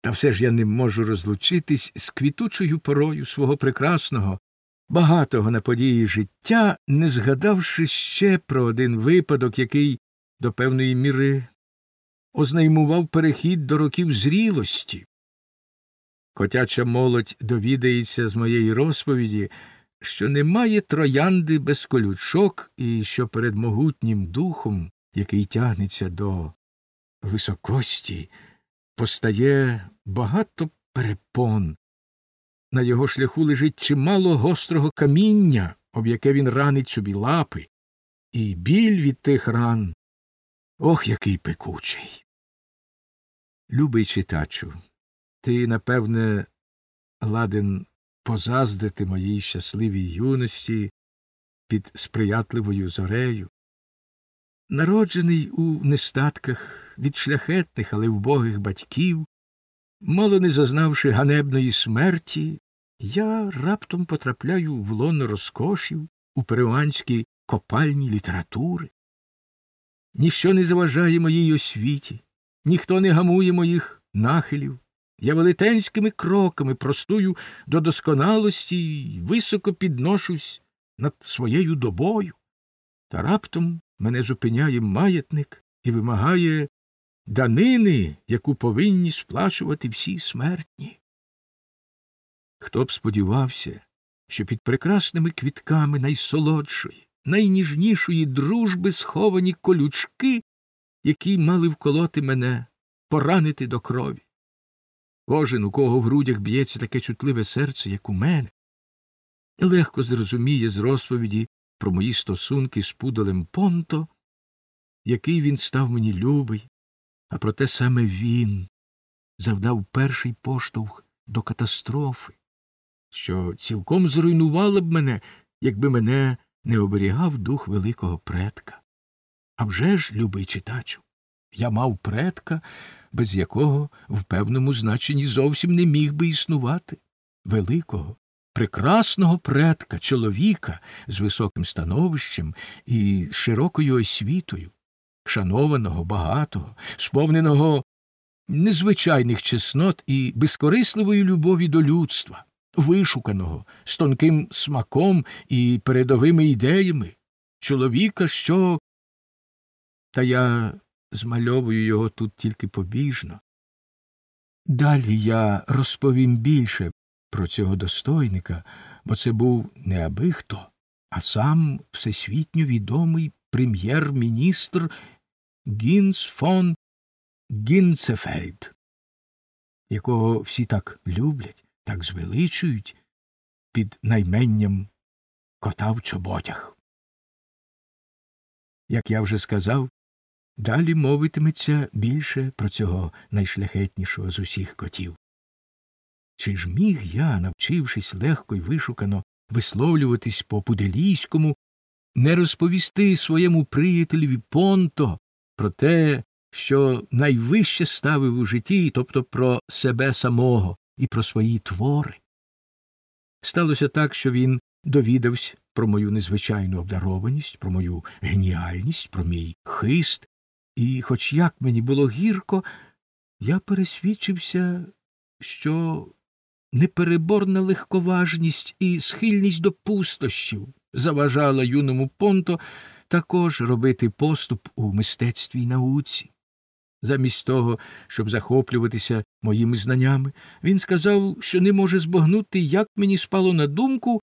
Та все ж я не можу розлучитись з квітучою порою свого прекрасного, багатого на події життя, не згадавши ще про один випадок, який до певної міри ознаймував перехід до років зрілості. Котяча молодь довідається з моєї розповіді, що немає троянди без колючок і що перед могутнім духом, який тягнеться до високості, постає багато перепон. На його шляху лежить чимало гострого каміння, об яке він ранить собі лапи, і біль від тих ран ох, який пекучий. Любий читачу, ти, напевне, ладен позаздити моїй щасливій юності під сприятливою зорею. Народжений у нестатках від шляхетних, але вбогих батьків, мало не зазнавши ганебної смерті, я раптом потрапляю в лоно розкошів у перуанській копальні літератури. Ніщо не заважає моїй освіті, ніхто не гамує моїх нахилів. Я велетенськими кроками простую до досконалості і високо підношусь над своєю добою. Та раптом мене зупиняє маятник і вимагає данини, яку повинні сплачувати всі смертні. Хто б сподівався, що під прекрасними квітками найсолодшої, найніжнішої дружби сховані колючки, які мали вколоти мене, поранити до крові. Кожен, у кого в грудях б'ється таке чутливе серце, як у мене, легко зрозуміє з розповіді про мої стосунки з пудалем Понто, який він став мені любий, а проте саме він завдав перший поштовх до катастрофи, що цілком зруйнувала б мене, якби мене не оберігав дух великого предка. А вже ж, любий читачу, я мав предка, без якого в певному значенні зовсім не міг би існувати, великого, прекрасного предка, чоловіка з високим становищем і широкою освітою, шанованого, багатого, сповненого незвичайних чеснот і безкорисливої любові до людства, вишуканого, з тонким смаком і передовими ідеями, чоловіка, що. Та я змальовую його тут тільки побіжно. Далі я розповім більше про цього достойника, бо це був не аби хто, а сам всесвітньо відомий прем'єр-міністр Гінс фон Гінцефельд, якого всі так люблять, так звеличують під найменням кота в чоботях. Як я вже сказав, далі мовитиметься більше про цього найшляхетнішого з усіх котів. Чи ж міг я, навчившись легко й вишукано висловлюватись по пуделійському, не розповісти своєму приятелеві Понто про те, що найвище ставив у житті, тобто про себе самого і про свої твори? Сталося так, що він довідався про мою незвичайну обдарованість, про мою геніальність, про мій хист, і, хоч як мені було гірко, я пересвідчився, що непереборна легковажність і схильність до пустощів заважала юному понто також робити поступ у мистецтві й науці. Замість того, щоб захоплюватися моїми знаннями, він сказав, що не може збагнути, як мені спало на думку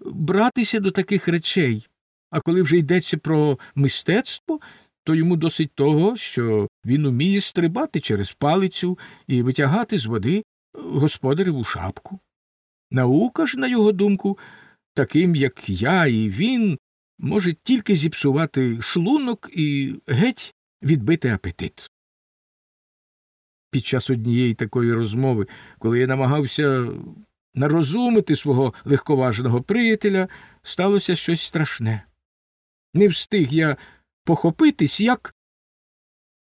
братися до таких речей, а коли вже йдеться про мистецтво, то йому досить того, що він уміє стрибати через палицю і витягати з води господареву шапку. Наука ж, на його думку, таким, як я і він, може тільки зіпсувати шлунок і геть відбити апетит. Під час однієї такої розмови, коли я намагався нарозумити свого легковажного приятеля, сталося щось страшне. Не встиг я похопитись, як